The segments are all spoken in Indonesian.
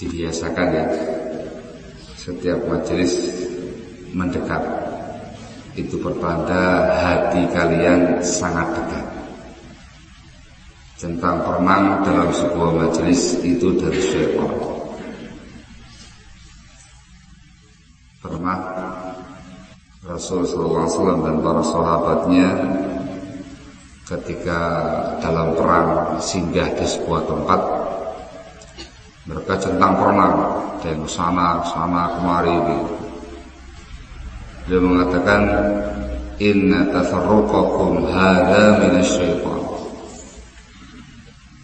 dibiasakan ya. Setiap majelis mendekat. Itu pertanda hati kalian sangat dekat. Centang permang dalam sebuah majelis itu dari syaitan pernah Rasul SAW dan para sahabatnya ketika dalam perang singgah di sebuah tempat mereka centang permang dan sana sana kemari gitu dia mengatakan inna tafarruqakum hadza minasyaitan.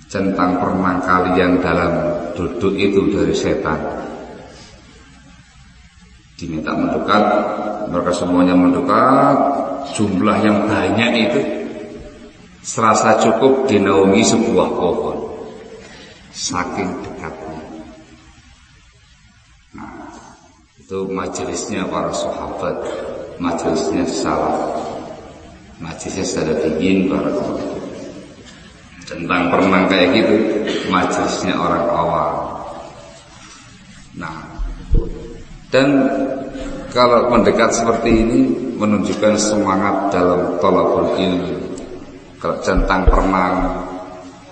Centang permang kalian dalam duduk itu dari setan. Diminta mendekat, mereka semuanya mendekat, jumlah yang banyak itu serasa cukup dinaungi sebuah pohon. Saking itu majelisnya para sahabat majelisnya salaf majelisnya salafiyin para tentang pernah kayak gitu majelisnya orang awam. Nah dan kalau mendekat seperti ini menunjukkan semangat dalam tolakul ilmu kalau centang permang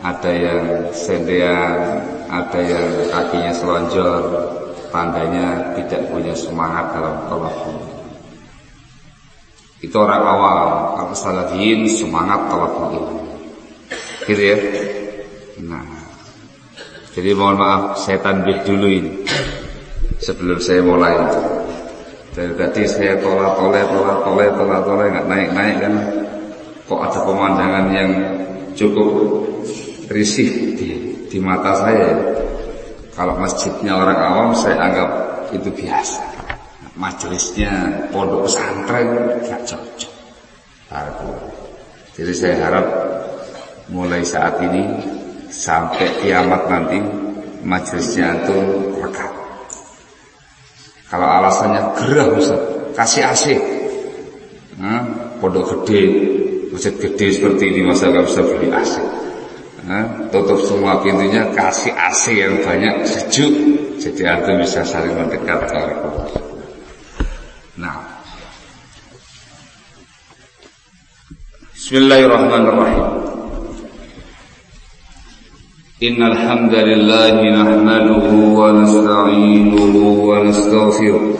ada yang sendean ada yang kakinya selonjor tandanya tidak punya semangat dalam talabul itu orang awal kalau salafiyin semangat talabul ilmu gitu ya? Nah. Jadi mohon maaf saya tanbih dulu ini. Sebelum saya mulai. Dari tadi saya tolak tolak tolak tolak tolak tolak nggak naik naik kan. Kok ada pemandangan yang cukup risih di, di mata saya kalau masjidnya orang awam saya anggap itu biasa. Majelisnya pondok pesantren tidak cocok. Jadi saya harap mulai saat ini sampai kiamat nanti majelisnya itu lekat. Kalau alasannya gerah Ustaz, kasih AC. Nah, pondok gede, masjid gede seperti ini masa nggak bisa beli AC tutup semua pintunya kasih AC yang banyak sejuk. Jadi antum bisa saling mendekat nah. Bismillahirrahmanirrahim. Innal hamdalillah nahmaduhu wa nasta'inuhu wa nastaghfiruh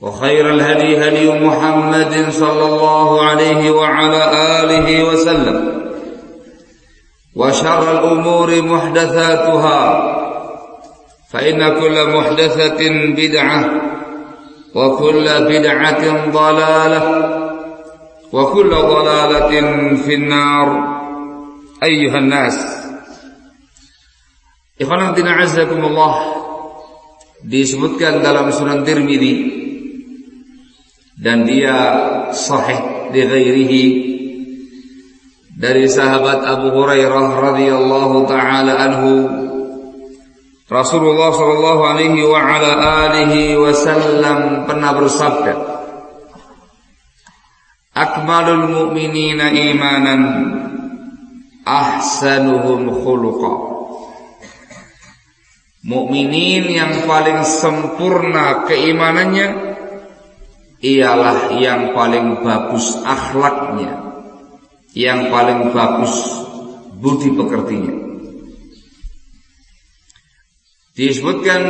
وخير الهدي هدي محمد صلى الله عليه وعلى آله وسلم وشر الأمور محدثاتها فإن كل محدثة بدعة وكل بدعة ضلالة وكل ضلالة في النار. أيها الناس Ikhwanatina azakumullah disebutkan dalam Sunan Tirmidzi dan dia sahih di ghairihi. Dari sahabat Abu Hurairah radhiyallahu taala anhu. Rasulullah sallallahu alaihi wa ala alihi wasallam pernah bersabda akmalul mu'minina imanan ahsanuhum khuluqa. Mukminin yang paling sempurna keimanannya ialah yang paling bagus akhlaknya. Yang paling bagus budi pekertinya. Disebutkan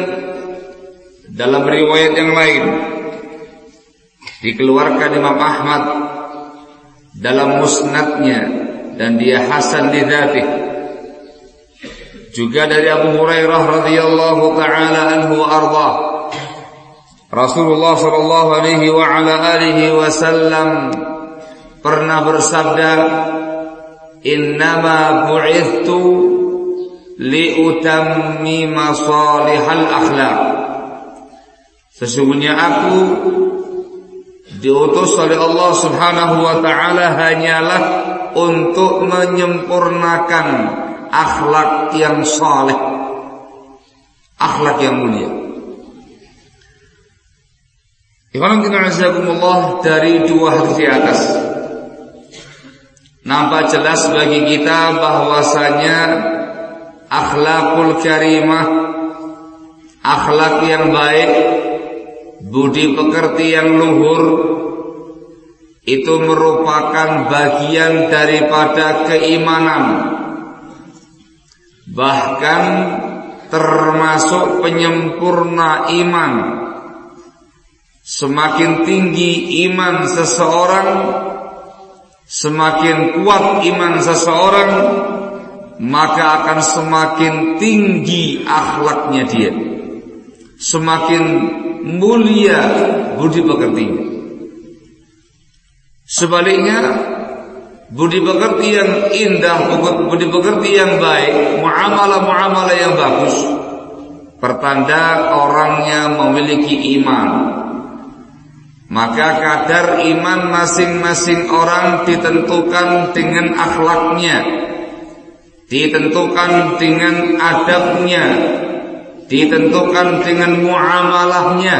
dalam riwayat yang lain. Dikeluarkan Imam Ahmad dalam musnadnya dan dia hasan di dzatih juga dari Abu Hurairah radhiyallahu taala anhu arda Rasulullah sallallahu alaihi wa ala alihi wasallam pernah bersabda innama bu'ithtu liutammima salihal akhlaq Sesungguhnya aku diutus oleh Allah Subhanahu wa taala hanyalah untuk menyempurnakan akhlak yang saleh, akhlak yang mulia. Ikhwan azakumullah dari dua hadis di atas. Nampak jelas bagi kita bahwasanya akhlakul karimah akhlak yang baik budi pekerti yang luhur itu merupakan bagian daripada keimanan. Bahkan termasuk penyempurna iman semakin tinggi iman seseorang semakin kuat iman seseorang maka akan semakin tinggi akhlaknya dia semakin mulia budi pekertinya. Sebaliknya budi pekerti yang indah, budi pekerti yang baik, muamalah-muamalah yang bagus pertanda orangnya memiliki iman. Maka kadar iman masing-masing orang ditentukan dengan akhlaknya, ditentukan dengan adabnya, ditentukan dengan muamalahnya.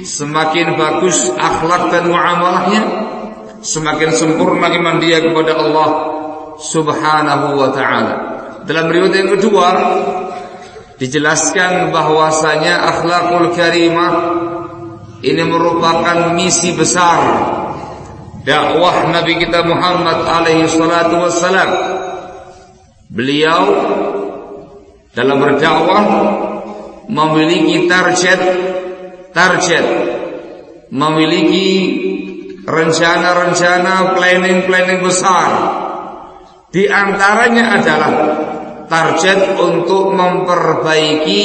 Semakin bagus akhlak dan muamalahnya semakin sempurna iman dia kepada Allah Subhanahu wa taala. Dalam riwayat yang kedua dijelaskan bahwasanya akhlakul karimah ini merupakan misi besar dakwah Nabi kita Muhammad alaihi salatu wassalam. Beliau dalam berdakwah memiliki target target memiliki rencana-rencana planning-planning besar. Di antaranya adalah target untuk memperbaiki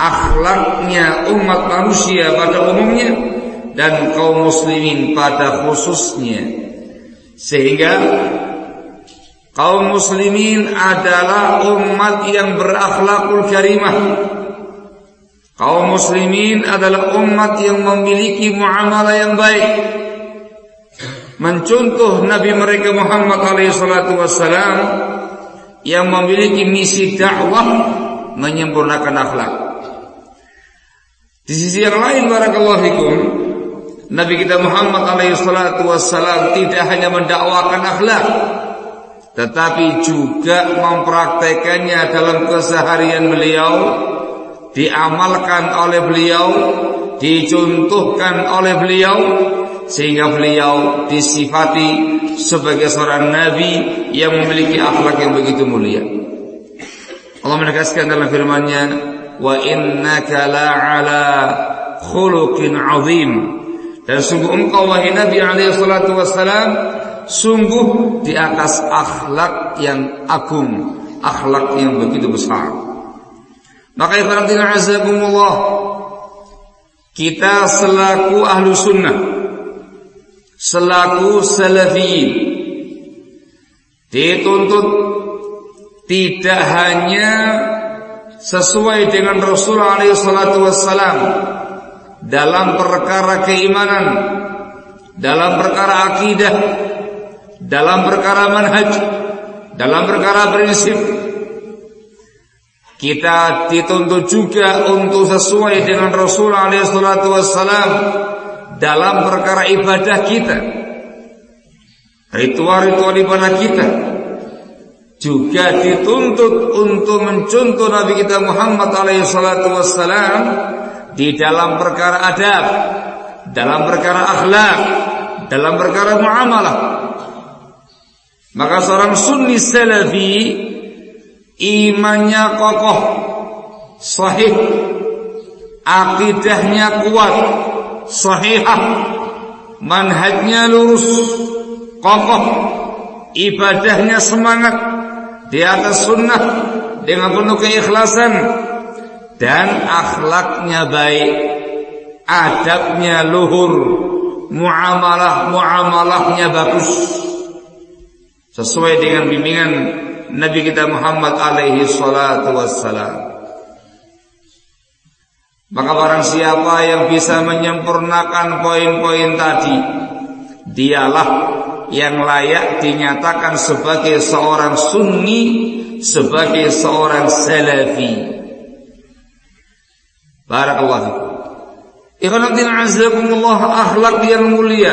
akhlaknya umat manusia pada umumnya dan kaum muslimin pada khususnya sehingga Kaum muslimin adalah umat yang berakhlakul karimah. Kaum muslimin adalah umat yang memiliki muamalah yang baik. Mencontoh Nabi mereka Muhammad alaihissalatu wassalam yang memiliki misi dakwah menyempurnakan akhlak. Di sisi yang lain barakallahu fikum Nabi kita Muhammad alaihissalatu wassalam tidak hanya mendakwakan akhlak tetapi juga mempraktekannya dalam keseharian beliau, diamalkan oleh beliau, dicontohkan oleh beliau, sehingga beliau disifati sebagai seorang nabi yang memiliki akhlak yang begitu mulia. Allah menegaskan dalam firman-Nya, "Wa innaka la'ala khuluqin 'azim." Dan sungguh engkau wahai Nabi alaihi salatu wassalam sungguh di atas akhlak yang agung, akhlak yang begitu besar. Maka ikhwanatina azakumullah, kita selaku ahlu sunnah, selaku salafiyin dituntut tidak hanya sesuai dengan Rasulullah SAW dalam perkara keimanan, dalam perkara akidah, dalam perkara manhaj, dalam perkara prinsip. Kita dituntut juga untuk sesuai dengan Rasulullah SAW dalam perkara ibadah kita, ritual-ritual ibadah kita, juga dituntut untuk mencontoh Nabi kita Muhammad alaihi salatu wassalam di dalam perkara adab, dalam perkara akhlak, dalam perkara muamalah. Maka seorang sunni salafi imannya kokoh, sahih, akidahnya kuat, sahihah, manhajnya lurus, kokoh, ibadahnya semangat, di atas sunnah dengan penuh keikhlasan dan akhlaknya baik, adabnya luhur, muamalah muamalahnya bagus sesuai dengan bimbingan Nabi kita Muhammad alaihi salatu wassalam. Maka barang siapa yang bisa menyempurnakan poin-poin tadi, dialah yang layak dinyatakan sebagai seorang sunni, sebagai seorang salafi. Barakallahu Ikhwanatin azakumullah akhlak yang mulia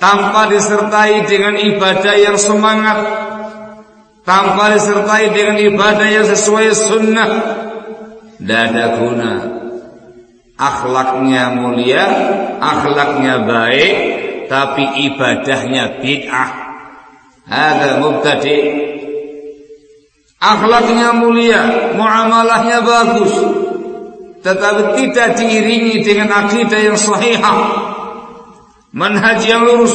tanpa disertai dengan ibadah yang semangat tanpa disertai dengan ibadah yang sesuai sunnah tidak ada guna akhlaknya mulia akhlaknya baik tapi ibadahnya bid'ah. Ada mubtadi. Akhlaknya mulia, muamalahnya bagus, tetapi tidak diiringi dengan akidah yang sahihah. Manhaj yang lurus,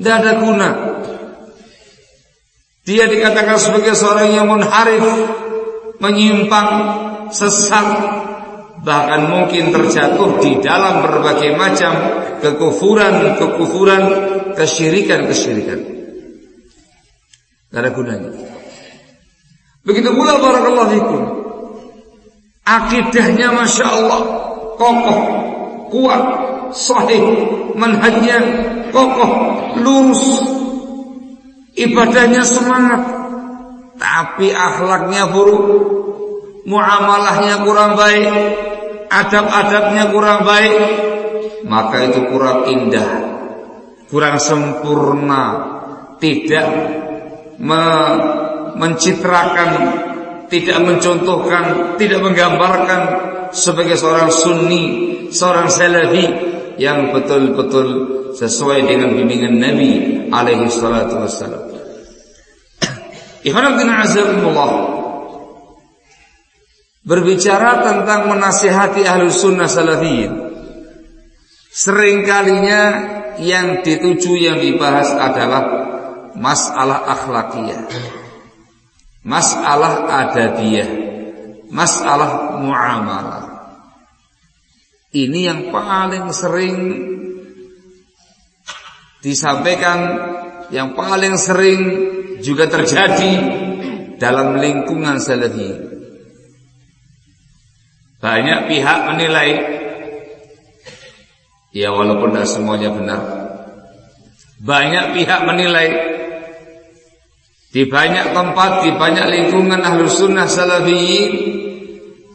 tidak ada guna. Dia dikatakan sebagai seorang yang munharif, menyimpang, sesat, bahkan mungkin terjatuh di dalam berbagai macam kekufuran-kekufuran, kesyirikan-kesyirikan. Tidak ada gunanya. Begitu pula barakallahu fikum. Akidahnya Masya Allah kokoh, kuat, sahih, manhajnya kokoh, lurus, ibadahnya semangat, tapi akhlaknya buruk, muamalahnya kurang baik, adab-adabnya kurang baik, maka itu kurang indah, kurang sempurna, tidak me mencitrakan, tidak mencontohkan, tidak menggambarkan sebagai seorang sunni, seorang salafi yang betul-betul sesuai dengan bimbingan Nabi alaihi salatu wassalam. Ikhwan azakumullah berbicara tentang menasihati ahlu sunnah salafiyin. Seringkalinya yang dituju yang dibahas adalah masalah akhlakiyah. Masalah adabiyah. Masalah muamalah. Ini yang paling sering disampaikan, yang paling sering juga terjadi dalam lingkungan salafiyin. Banyak pihak menilai. Ya walaupun tidak semuanya benar. Banyak pihak menilai. Di banyak tempat Di banyak lingkungan ahlu sunnah salafiyin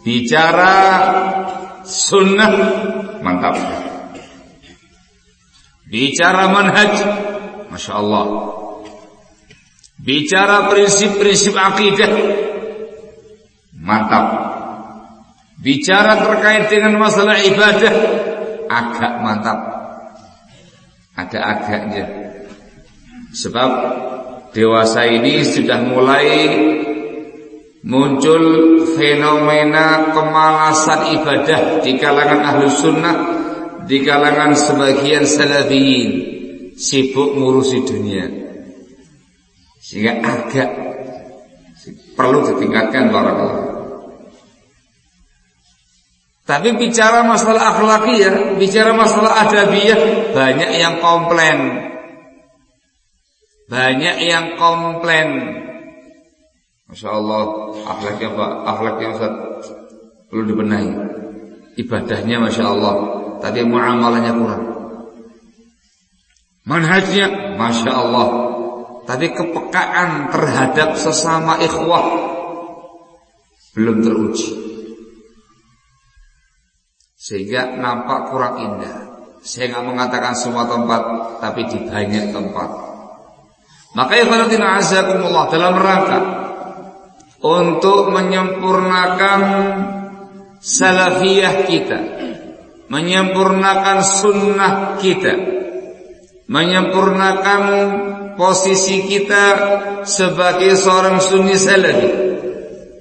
Bicara sunnah Mantap. Bicara manhaj Masya Allah Bicara prinsip-prinsip akidah Mantap Bicara terkait dengan masalah ibadah agak mantap. Ada agaknya. Sebab dewasa ini sudah mulai muncul fenomena kemalasan ibadah di kalangan ahlu sunnah, di kalangan sebagian salafiyin sibuk ngurusi dunia. Sehingga agak perlu ditingkatkan barakallahu Tapi bicara masalah akhlakiyah, bicara masalah adabiyah, banyak yang komplain. Banyak yang komplain. Masya Allah, akhlaknya Pak, akhlaknya Ustaz perlu dibenahi. Ibadahnya Masya Allah, tapi muamalahnya kurang. Manhajnya Masya Allah, tapi kepekaan terhadap sesama ikhwah belum teruji. Sehingga nampak kurang indah. Saya nggak mengatakan semua tempat, tapi di banyak tempat. Maka ikhwanatina azakumullah dalam rangka untuk menyempurnakan salafiyah kita, menyempurnakan sunnah kita, menyempurnakan posisi kita sebagai seorang sunni salafi.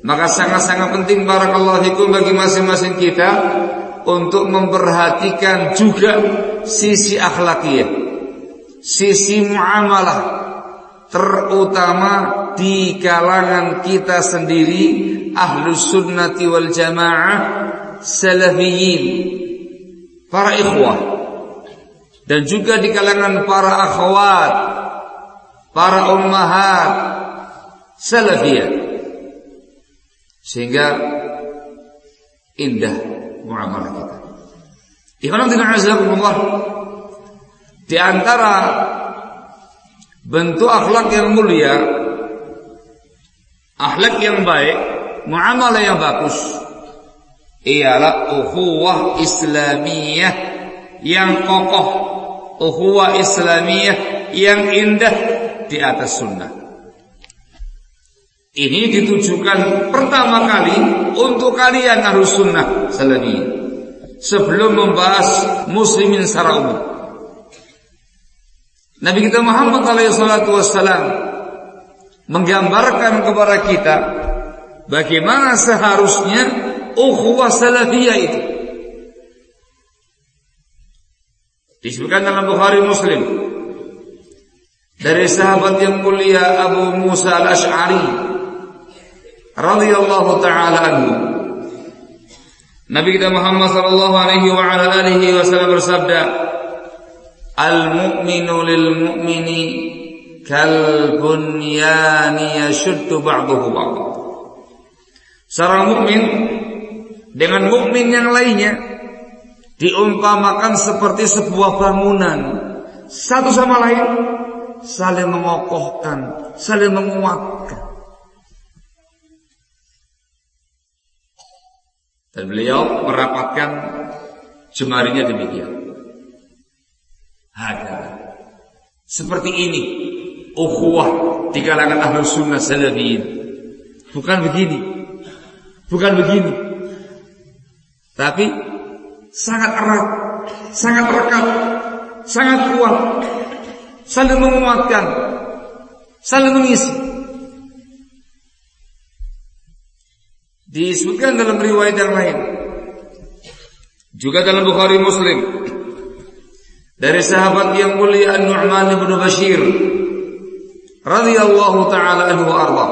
Maka sangat-sangat penting barakallahu fikum bagi masing-masing kita untuk memperhatikan juga sisi akhlakiyah, sisi muamalah, terutama di kalangan kita sendiri ahlus sunnati wal jamaah salafiyin para ikhwah dan juga di kalangan para akhwat para ummahat salafiyah. Sehingga indah muamalah kita. Ikhwan dengan di antara bentuk akhlak yang mulia, akhlak yang baik, muamalah yang bagus ialah ukhuwah Islamiyah yang kokoh, ukhuwah Islamiyah yang indah di atas sunnah. Ini ditujukan pertama kali untuk kalian harus sunnah salafi. Sebelum membahas muslimin secara umum. Nabi kita Muhammad SAW menggambarkan kepada kita bagaimana seharusnya ukhuwah salafiyah itu. Disebutkan dalam Bukhari Muslim dari sahabat yang mulia Abu Musa al-Ash'ari radhiyallahu taala anhu. Nabi kita Muhammad sallallahu alaihi wa ala alihi wasallam bersabda, "Al-mu'minu lil mu'mini kal bunyani yashuddu ba'dahu ba'd." Seorang mukmin dengan mukmin yang lainnya diumpamakan seperti sebuah bangunan satu sama lain saling mengokohkan, saling menguatkan. Dan beliau merapatkan jemarinya demikian. Ada. Seperti ini ukhuwah di kalangan ahlu sunnah salafiyin. Bukan begini. Bukan begini. Tapi sangat erat, sangat rekat, sangat kuat, saling menguatkan, saling mengisi. Disebutkan dalam riwayat yang lain. Juga dalam Bukhari Muslim. Dari sahabat yang mulia An-Nu'man bin Bashir radhiyallahu taala anhu wa arda.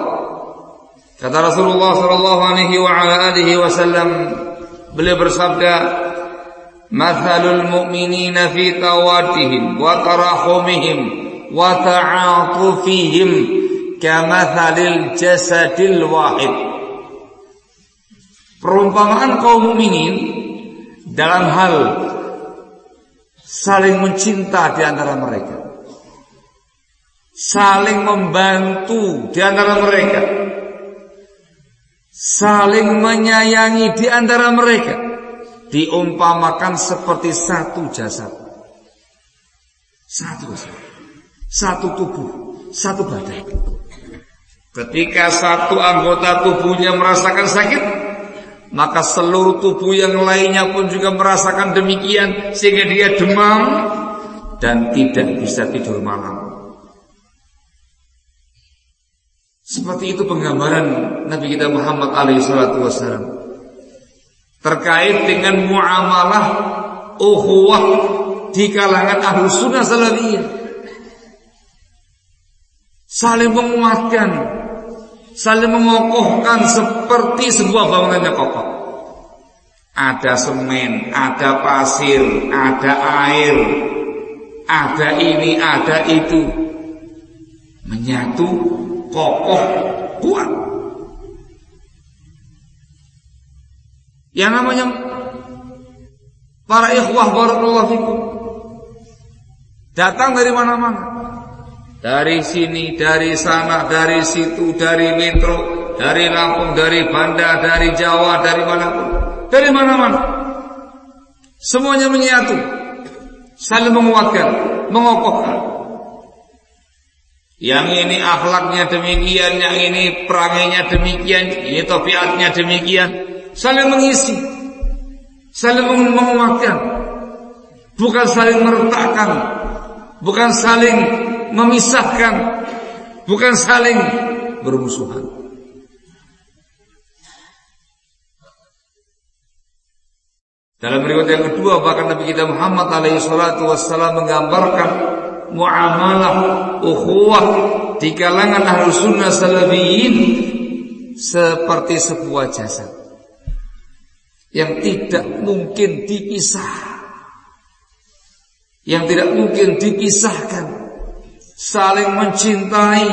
Kata Rasulullah sallallahu alaihi wa ala alihi wasallam beliau bersabda Mathalul mu'minina fi tawadihim wa tarahumihim wa ta'atufihim kamathalil jasadil wahid Perumpamaan kaum mukminin dalam hal saling mencinta di antara mereka. Saling membantu di antara mereka. Saling menyayangi di antara mereka. Diumpamakan seperti satu jasad. Satu jasad. Satu tubuh. Satu badan. Ketika satu anggota tubuhnya merasakan sakit, maka seluruh tubuh yang lainnya pun juga merasakan demikian sehingga dia demam dan tidak bisa tidur malam. Seperti itu penggambaran Nabi kita Muhammad wasallam terkait dengan muamalah ukhuwah di kalangan ahlu sunnah salafiyah. Saling menguatkan saling mengokohkan seperti sebuah bangunan yang kokoh. ada semen, ada pasir, ada air, ada ini, ada itu. Menyatu, kokoh, kuat. Yang namanya para ikhwah barakallahu fikum datang dari mana-mana. Dari sini, dari sana, dari situ, dari metro, dari Lampung, dari Banda, dari Jawa, dari mana pun. Dari mana-mana. Semuanya menyatu. Saling menguatkan, mengokohkan. Yang ini akhlaknya demikian, yang ini perangainya demikian, ini topiatnya demikian. Saling mengisi. Saling menguatkan. Bukan saling meretakkan. Bukan saling memisahkan. Bukan saling bermusuhan. Dalam riwayat yang kedua bahkan Nabi kita Muhammad alaihi salatu wassalam menggambarkan muamalah ukhuwah di kalangan ahlu sunnah salafiyin seperti sebuah jasa yang tidak mungkin dipisah yang tidak mungkin dipisahkan saling mencintai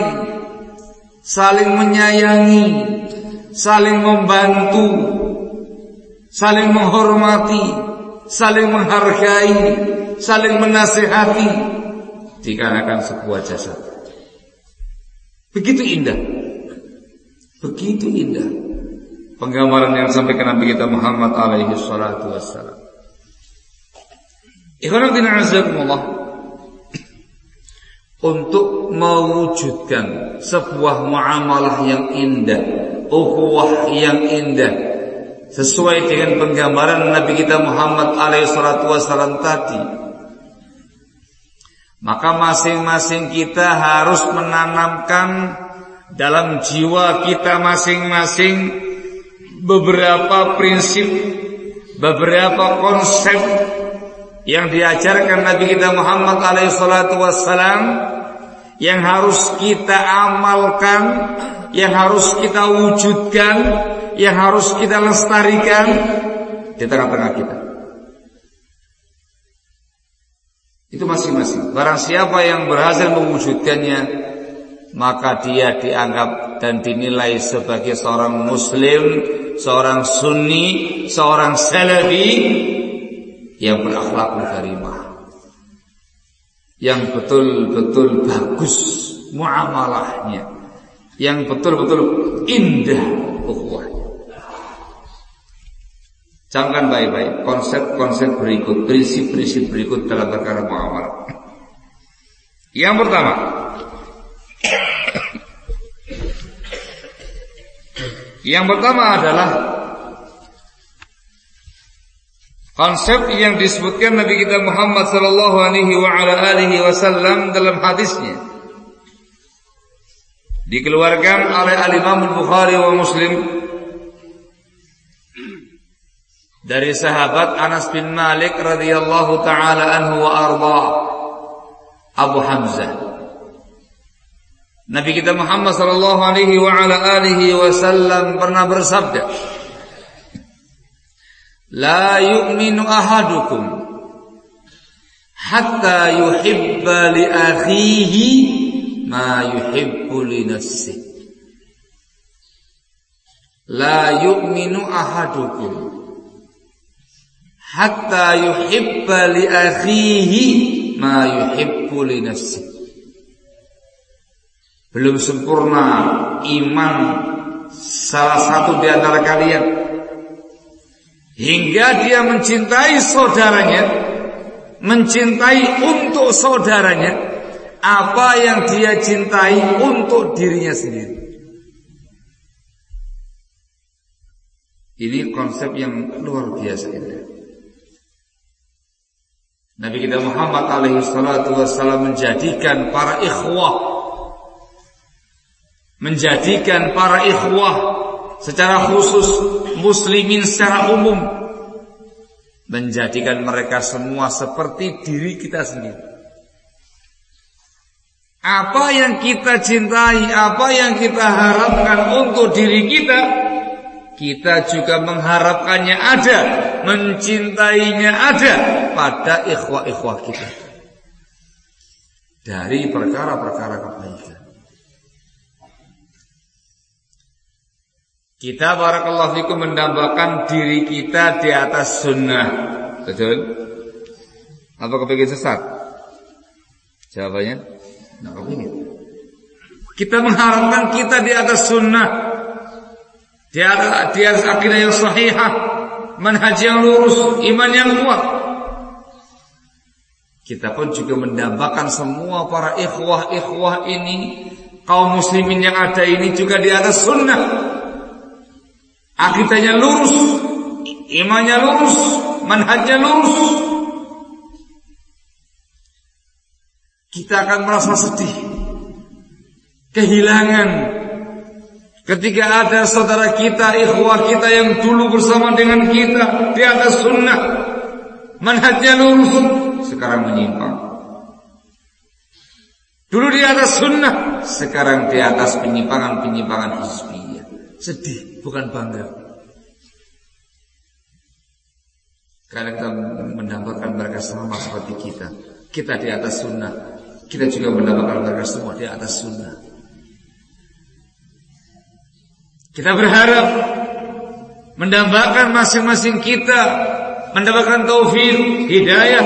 saling menyayangi saling membantu saling menghormati, saling menghargai, saling menasehati dikarenakan sebuah jasa. Begitu indah. Begitu indah penggambaran yang sampai ke Nabi kita Muhammad alaihi salatu wassalam. Ikhwanuddin azakumullah untuk mewujudkan sebuah muamalah yang indah, ukhuwah yang indah, sesuai dengan penggambaran Nabi kita Muhammad alaihissalam tadi. Maka masing-masing kita harus menanamkan dalam jiwa kita masing-masing beberapa prinsip, beberapa konsep yang diajarkan Nabi kita Muhammad alaihissalam yang harus kita amalkan, yang harus kita wujudkan yang harus kita lestarikan di tengah-tengah kita. Itu masing-masing. Barang siapa yang berhasil mewujudkannya, maka dia dianggap dan dinilai sebagai seorang muslim, seorang sunni, seorang salafi yang berakhlak karimah. Yang betul-betul bagus muamalahnya. Yang betul-betul indah ukhuwahnya. Camkan baik-baik konsep-konsep berikut, prinsip-prinsip berikut dalam perkara muamalah. Yang pertama, yang pertama adalah konsep yang disebutkan Nabi kita Muhammad sallallahu alaihi wasallam dalam hadisnya. Dikeluarkan oleh Al Imam Bukhari wa Muslim. Dari sahabat Anas bin Malik radhiyallahu taala anhu wa arda. Abu Hamzah. Nabi kita Muhammad sallallahu alaihi wa ala alihi wasallam pernah bersabda La yu'minu ahadukum hatta yuhibba li akhihi ma yuhibbu li nafsihi La yu'minu ahadukum hatta yuhibba li akhihi ma yuhibbu li nafsi. Belum sempurna iman salah satu di antara kalian hingga dia mencintai saudaranya, mencintai untuk saudaranya apa yang dia cintai untuk dirinya sendiri. Ini konsep yang luar biasa ini. Nabi kita Muhammad alaihi salatu wassalam menjadikan para ikhwah menjadikan para ikhwah secara khusus muslimin secara umum menjadikan mereka semua seperti diri kita sendiri. Apa yang kita cintai, apa yang kita harapkan untuk diri kita, kita juga mengharapkannya ada, mencintainya ada pada ikhwah-ikhwah kita. Dari perkara-perkara kebaikan. Kita barakallahu fikum mendambakan diri kita di atas sunnah. Betul? Apa kepingin sesat? Jawabannya? Nah, kepingin. Kita mengharapkan kita di atas sunnah. Di atas, di atas akidah yang sahihah. Manhaj yang lurus. Iman yang kuat. Kita pun juga mendambakan semua para ikhwah-ikhwah ini. Kaum muslimin yang ada ini juga di atas sunnah. Akidahnya lurus, imannya lurus, manhajnya lurus. Kita akan merasa sedih, kehilangan ketika ada saudara kita, ikhwah kita yang dulu bersama dengan kita di atas sunnah, manhajnya lurus, sekarang menyimpang. Dulu di atas sunnah, sekarang di atas penyimpangan-penyimpangan hizbiyah. Sedih bukan bangga. Karena kita mendapatkan mereka sama seperti kita. Kita di atas sunnah. Kita juga mendapatkan mereka semua di atas sunnah. Kita berharap mendapatkan masing-masing kita mendapatkan taufik, hidayah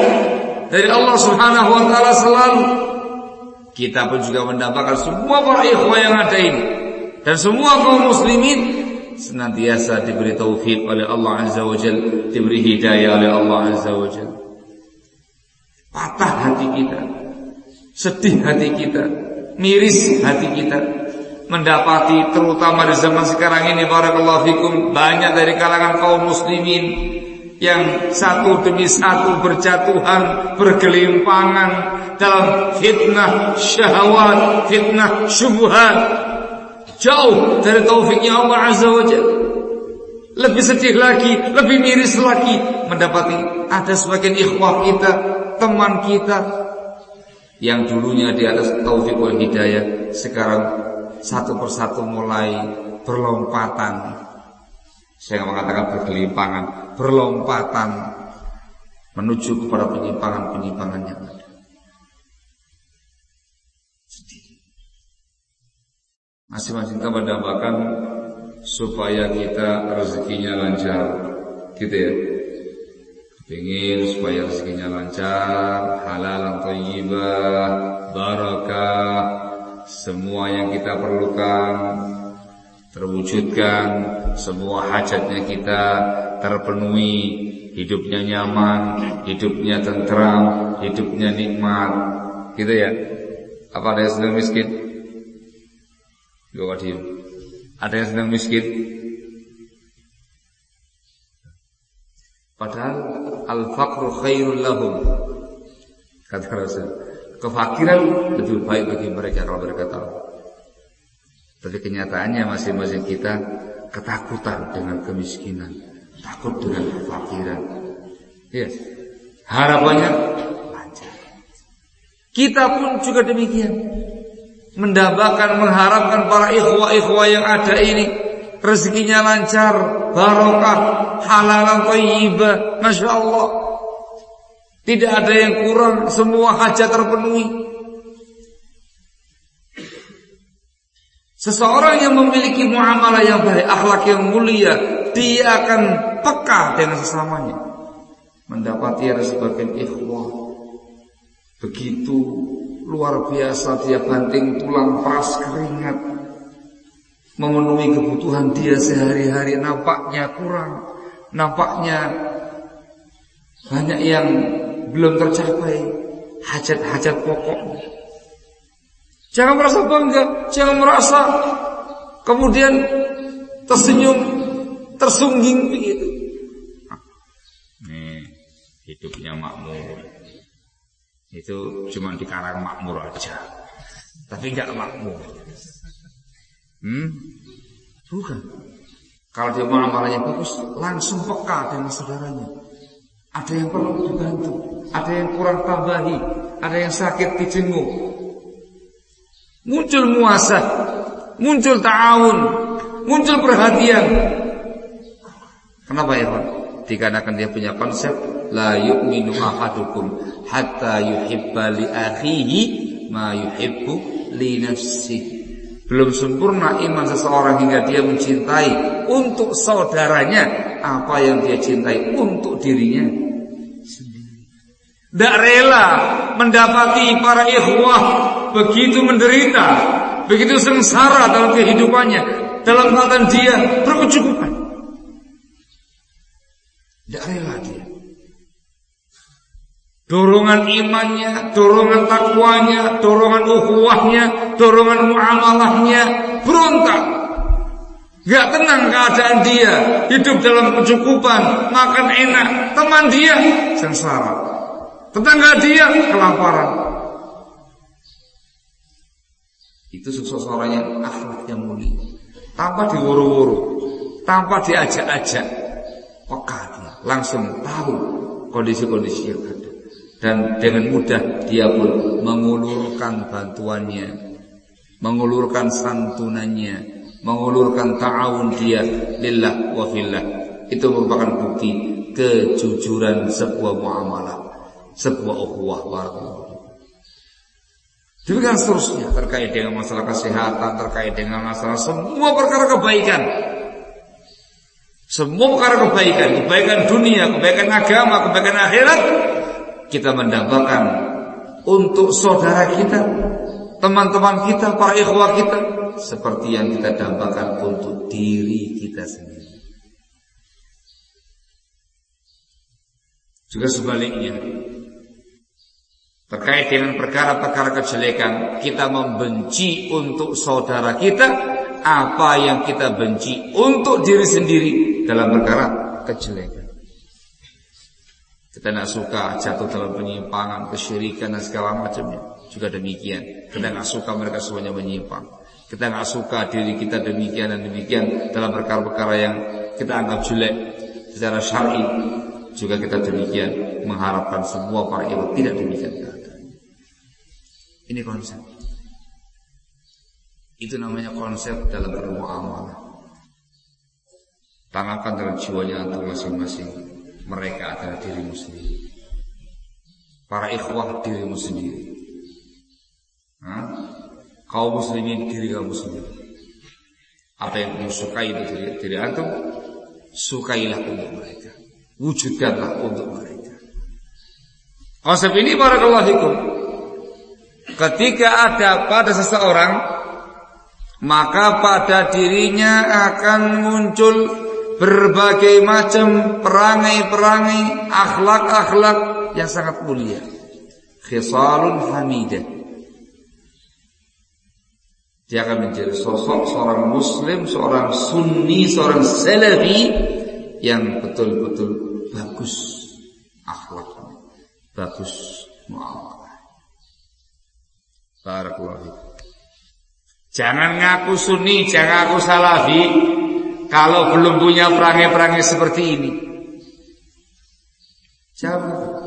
dari Allah Subhanahu wa taala selalu. Kita pun juga mendapatkan semua para ikhwah yang ada ini dan semua kaum muslimin senantiasa diberi taufik oleh Allah Azza wa Jal, diberi hidayah oleh Allah Azza wa Jal. Patah hati kita, sedih hati kita, miris hati kita, mendapati terutama di zaman sekarang ini barakallahu fikum banyak dari kalangan kaum muslimin yang satu demi satu berjatuhan, bergelimpangan dalam fitnah syahwat, fitnah syubhat, Jauh dari taufiknya Allah Azza wa Jalla. Lebih sedih lagi, lebih miris lagi mendapati ada sebagian ikhwah kita, teman kita yang dulunya di atas taufik wal hidayah sekarang satu persatu mulai berlompatan. Saya mengatakan bergelimpangan, berlompatan menuju kepada penyimpangan-penyimpangan yang ada. Masing-masing kita mendambakan supaya kita rezekinya lancar, gitu ya. Ingin supaya rezekinya lancar, halal, thayyibah, barakah, semua yang kita perlukan terwujudkan, semua hajatnya kita terpenuhi, hidupnya nyaman, hidupnya tentram, hidupnya nikmat, gitu ya. Apa ada yang sedang miskin? Juga diem. Ada yang sedang miskin? Padahal al-faqru khairul lahum. Kata Rasul. Kefakiran lebih baik bagi mereka kalau mereka tahu. Tapi kenyataannya masing-masing kita ketakutan dengan kemiskinan, takut dengan kefakiran. Yes. Harapannya lancar. Kita pun juga demikian mendambakan mengharapkan para ikhwah-ikhwah yang ada ini rezekinya lancar, barokah, halalan thayyibah, Masya Allah. Tidak ada yang kurang, semua hajat terpenuhi. Seseorang yang memiliki muamalah yang baik, akhlak yang mulia, dia akan peka dengan sesamanya. Mendapati ada sebagian ikhwah begitu luar biasa dia banting tulang peras keringat. Memenuhi kebutuhan dia sehari-hari. Nampaknya kurang. Nampaknya banyak yang belum tercapai. Hajat-hajat pokok. Jangan merasa bangga. Jangan merasa kemudian tersenyum tersungging begitu. Nih hidupnya makmur itu cuma di karang makmur aja. Tapi nggak makmur. Hmm? Bukan. Kalau dia malam-malamnya bagus, langsung peka dengan saudaranya. Ada yang perlu dibantu, ada yang kurang tambahi, ada yang sakit dijenguk. Muncul muasah, muncul ta'awun, muncul perhatian. Kenapa ya Pak? Dikarenakan dia punya konsep la yu'minu ahadukum hatta yuhibba li akhihi ma yuhibbu li nafsihi belum sempurna iman seseorang hingga dia mencintai untuk saudaranya apa yang dia cintai untuk dirinya. Tidak rela mendapati para ikhwah begitu menderita, begitu sengsara dalam kehidupannya, dalam keadaan dia berkecukupan. Tidak rela dia. Dorongan imannya, dorongan takwanya, dorongan ukhuwahnya, dorongan muamalahnya berontak. Gak tenang keadaan dia, hidup dalam kecukupan, makan enak, teman dia sengsara. Tetangga dia kelaparan. Itu seseorang yang akhlak yang mulia. Tanpa diwuru-wuru, tanpa diajak-ajak, peka langsung tahu kondisi-kondisi yang ada dan dengan mudah dia pun mengulurkan bantuannya, mengulurkan santunannya, mengulurkan ta'awun dia lillah wa fillah. Itu merupakan bukti kejujuran sebuah muamalah, sebuah ukhuwah barakallahu. Demikian seterusnya terkait dengan masalah kesehatan, terkait dengan masalah semua perkara kebaikan. Semua perkara kebaikan, kebaikan dunia, kebaikan agama, kebaikan akhirat kita mendambakan untuk saudara kita, teman-teman kita, para ikhwah kita, seperti yang kita dambakan untuk diri kita sendiri. Juga sebaliknya, terkait dengan perkara-perkara kejelekan, kita membenci untuk saudara kita apa yang kita benci untuk diri sendiri dalam perkara kejelekan. Kita tidak suka jatuh dalam penyimpangan, kesyirikan dan segala macamnya. Juga demikian. Kita tidak suka mereka semuanya menyimpang. Kita tidak suka diri kita demikian dan demikian dalam perkara-perkara yang kita anggap jelek secara syar'i. Juga kita demikian mengharapkan semua para ibu tidak demikian. Ini konsep. Itu namanya konsep dalam bermuamalah. Tanamkan dalam jiwanya antum masing-masing mereka adalah dirimu sendiri. Para ikhwah dirimu sendiri. Hah? Kau muslimin diri kamu sendiri. Apa yang kamu sukai itu diri, diri antum, sukailah untuk mereka. Wujudkanlah untuk mereka. Konsep ini para fikum. Ketika ada pada seseorang maka pada dirinya akan muncul berbagai macam perangai-perangai akhlak-akhlak yang sangat mulia. Khisalun hamidah. Dia akan menjadi sosok seorang muslim, seorang sunni, seorang salafi yang betul-betul bagus akhlaknya, bagus muamalah. Barakallahu Jangan ngaku sunni, jangan ngaku salafi, kalau belum punya perangai-perangai seperti ini. Jangan.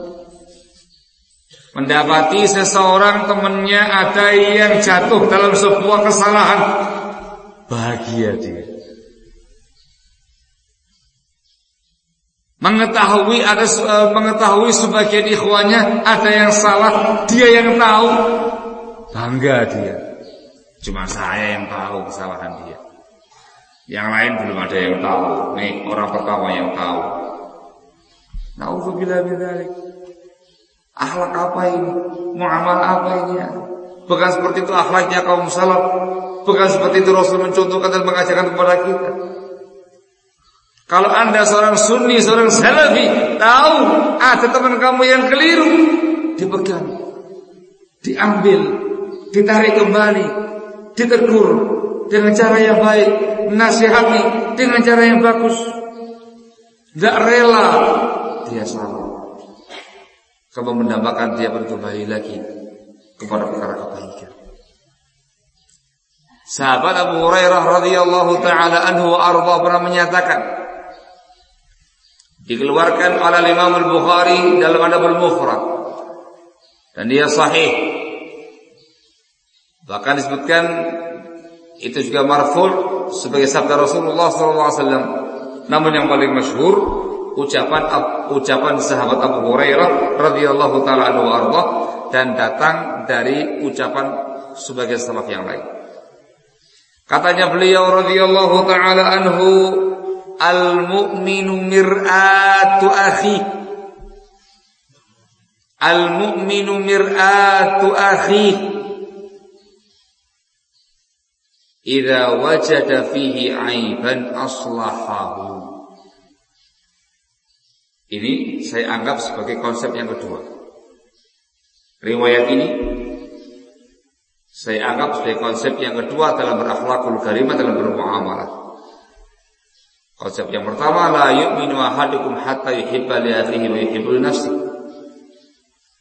Mendapati seseorang temannya ada yang jatuh dalam sebuah kesalahan. Bahagia dia. Mengetahui ada eh, mengetahui sebagian ikhwannya ada yang salah, dia yang tahu. Bangga dia. Cuma saya yang tahu kesalahan dia. Yang lain belum ada yang tahu. Nih orang pertama yang tahu. Nauzubillah bidzalik. Akhlak apa ini? Muamal apa ini? Bukan seperti itu akhlaknya kaum salaf. Bukan seperti itu Rasul mencontohkan dan mengajarkan kepada kita. Kalau anda seorang sunni, seorang salafi, tahu ada teman kamu yang keliru, dipegang, diambil, ditarik kembali, ditegur dengan cara yang baik, nasihati dengan cara yang bagus. Tidak rela dia salah. Kamu mendambakan dia berkembali lagi kepada perkara kebaikan. Sahabat Abu Hurairah radhiyallahu taala anhu arba pernah menyatakan dikeluarkan oleh Imam Al-Bukhari dalam Adabul Mufrad dan dia sahih. Bahkan disebutkan itu juga marfu' sebagai sabda Rasulullah SAW. Namun yang paling masyhur ucapan ucapan sahabat Abu Hurairah radhiyallahu taala anhu dan datang dari ucapan sebagai salaf yang lain. Katanya beliau radhiyallahu taala anhu al-mu'minu mir'atu akhi al-mu'minu mir'atu akhi idza wajada fihi aiban aslahahu ini saya anggap sebagai konsep yang kedua riwayat ini saya anggap sebagai konsep yang kedua dalam berakhlakul karimah dalam bermuamalah. Konsep yang pertama la yu'minu ahadukum hatta yuhibba li akhihi wa yuhibbu nafsi.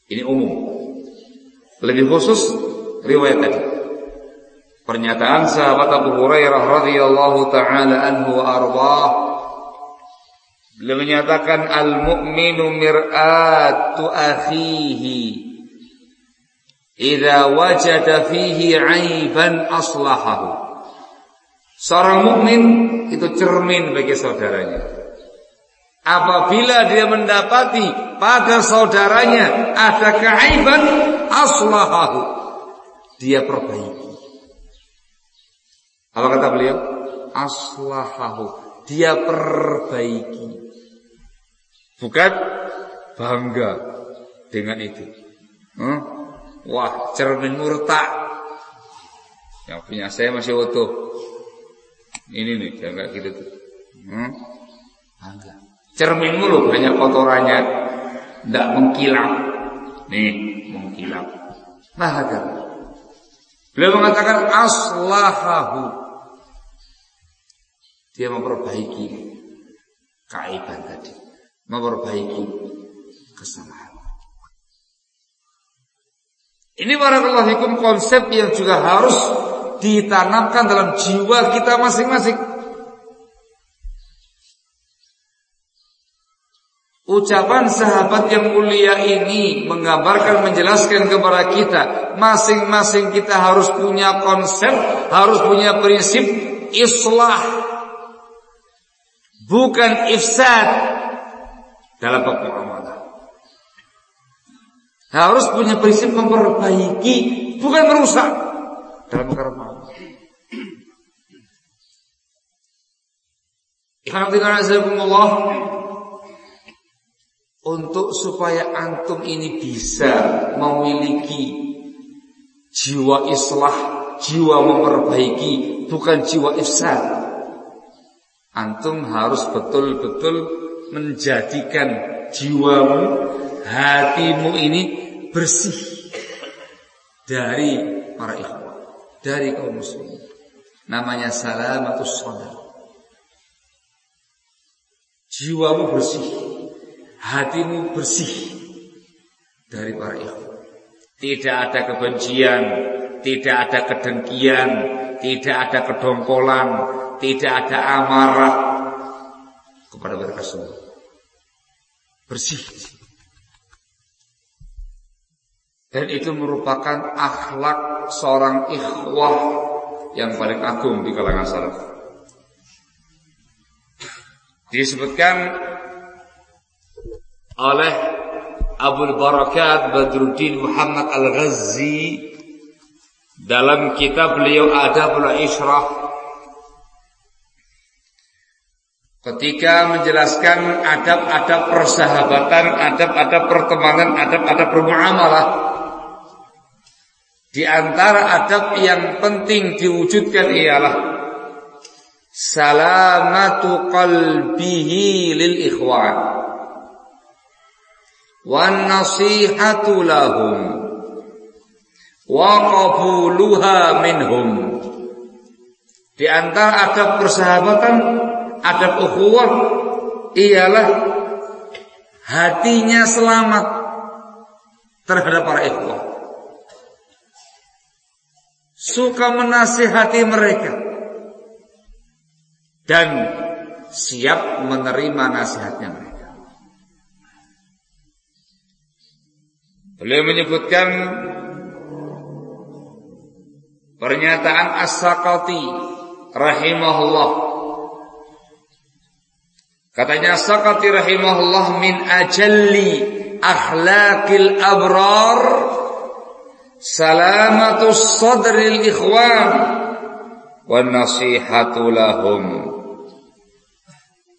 Ini umum. Lebih khusus riwayat tadi. Pernyataan sahabat Abu Hurairah radhiyallahu taala anhu wa arbah Beliau menyatakan al-mu'minu mir'atu akhihi Idza wajada fihi aiban aslahahu. Seorang mukmin itu cermin bagi saudaranya. Apabila dia mendapati pada saudaranya ada keaiban aslahahu, dia perbaiki. Apa kata beliau? Aslahahu, dia perbaiki. Bukan bangga dengan itu. Hmm? Wah, cermin murta. Yang punya saya masih utuh. Ini nih, jangan kayak gitu tuh. Hmm? Bangga. Cermin mulu banyak kotorannya. Tidak mengkilap. Nih, mengkilap. Nah, ada. Beliau mengatakan aslahahu. Dia memperbaiki kaiban tadi. Memperbaiki kesalahan. Ini barakallahu fikum konsep yang juga harus ditanamkan dalam jiwa kita masing-masing. Ucapan sahabat yang mulia ini menggambarkan menjelaskan kepada kita masing-masing kita harus punya konsep, harus punya prinsip islah bukan ifsad dalam muamalah. Harus punya prinsip memperbaiki, bukan merusak dalam perkara mau. Allah untuk supaya antum ini bisa memiliki jiwa islah, jiwa memperbaiki, bukan jiwa ifsad. Antum harus betul-betul menjadikan jiwamu, hatimu ini bersih dari para ikhwan, dari kaum muslimin. Namanya salamatus sadar. Jiwamu bersih, hatimu bersih dari para ikhwan. Tidak ada kebencian, tidak ada kedengkian, tidak ada kedongkolan, tidak ada amarah kepada mereka semua. Bersih. Dan itu merupakan akhlak seorang ikhwah yang paling agung di kalangan salaf. Disebutkan oleh Abu Barakat Badruddin Muhammad Al-Ghazi dalam kitab beliau Adabul Ishrah ketika menjelaskan adab-adab persahabatan, adab-adab pertemanan, adab-adab bermuamalah. Di antara adab yang penting diwujudkan ialah salamatu qalbihi lil ikhwan wan nasihatu lahum wa qabuluha minhum. Di antara adab persahabatan adab ukhuwah ialah hatinya selamat terhadap para ikhwan suka menasihati mereka dan siap menerima nasihatnya mereka. Beliau menyebutkan pernyataan As-Saqati rahimahullah Katanya Sakati rahimahullah min ajalli akhlaqil abrar salamatus sadril ikhwan wan nasihatu lahum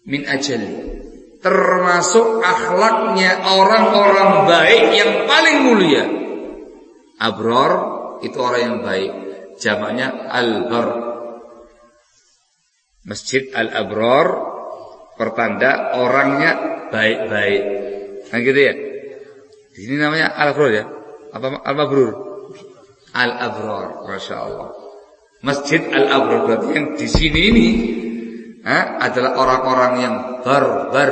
min ajalli termasuk akhlaknya orang-orang baik yang paling mulia. Abror itu orang yang baik. Jamaknya al-bar. Masjid al-abror pertanda orangnya baik-baik. Kan gitu ya? Di sini namanya al-abror ya. Apa al-mabrur? Al-abror, masya. Masjid al-abror berarti yang di sini ini eh, adalah orang-orang yang bar-bar,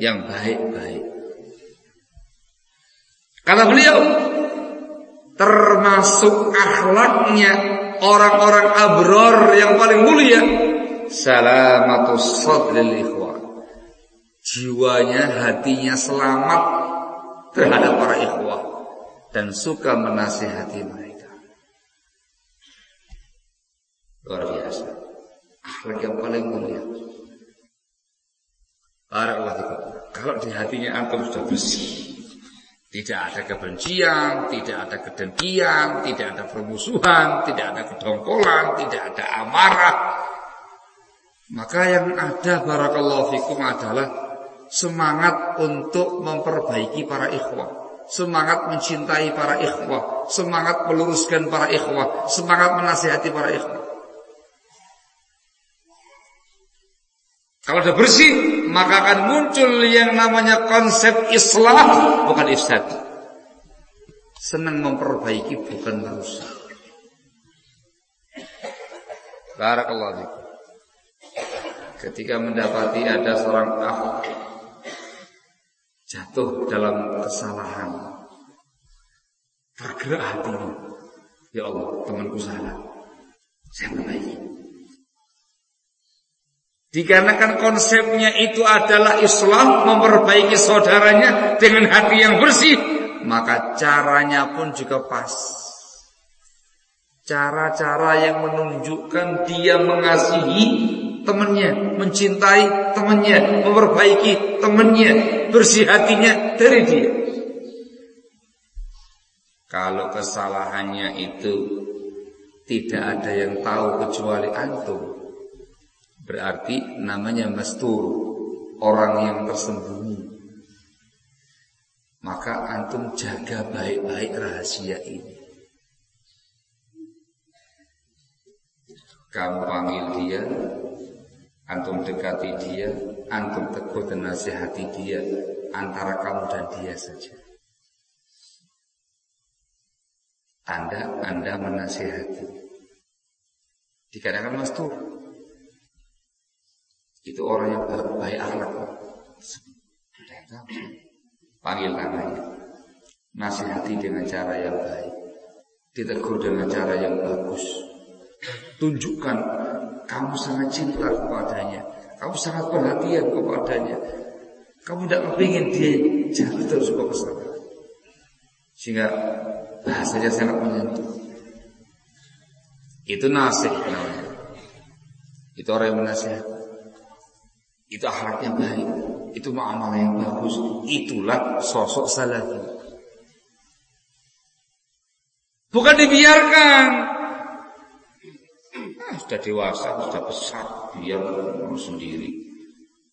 yang baik-baik. Kata beliau, termasuk akhlaknya orang-orang abror yang paling mulia, salamatus sadril ikhwan. Jiwanya, hatinya selamat terhadap para ikhwah dan suka menasihati mereka. Luar biasa akhlak yang paling mulia. Barakallahu Kalau di hatinya antum sudah bersih, tidak ada kebencian, tidak ada kedengkian, tidak ada permusuhan, tidak ada kedongkolan, tidak ada amarah. Maka yang ada barakallahu fikum adalah semangat untuk memperbaiki para ikhwah. Semangat mencintai para ikhwah, semangat meluruskan para ikhwah, semangat menasihati para ikhwah. Kalau sudah bersih, maka akan muncul yang namanya konsep Islam, bukan ifsad. Senang memperbaiki, bukan merusak. Barakallahu Ketika mendapati ada seorang ah jatuh dalam kesalahan, tergerak hatinya. Ya Allah, temanku salah. Saya perbaiki. Dikarenakan konsepnya itu adalah Islam memperbaiki saudaranya dengan hati yang bersih, maka caranya pun juga pas. Cara-cara yang menunjukkan dia mengasihi temannya, mencintai temannya, memperbaiki temannya, bersih hatinya dari dia. Kalau kesalahannya itu tidak ada yang tahu kecuali antum, Berarti namanya mastur Orang yang tersembunyi. Maka antum jaga baik-baik rahasia ini. Kamu panggil dia Antum dekati dia Antum tegur dan nasihati dia Antara kamu dan dia saja Anda, Anda menasihati Dikatakan mastur itu orang yang baik akhlak. Panggil namanya. Nasihati dengan cara yang baik. Ditegur dengan cara yang bagus. Tunjukkan kamu sangat cinta kepadanya. Kamu sangat perhatian kepadanya. Kamu tidak ingin dia jatuh terus ke kesalahan. Sehingga bahasanya sangat menyentuh. Itu nasih namanya. Itu orang yang menasihati. Itu akhlak yang baik. Itu muamalah yang bagus. Itulah sosok salafi. Bukan dibiarkan. Sudah dewasa, sudah besar, biar sendiri.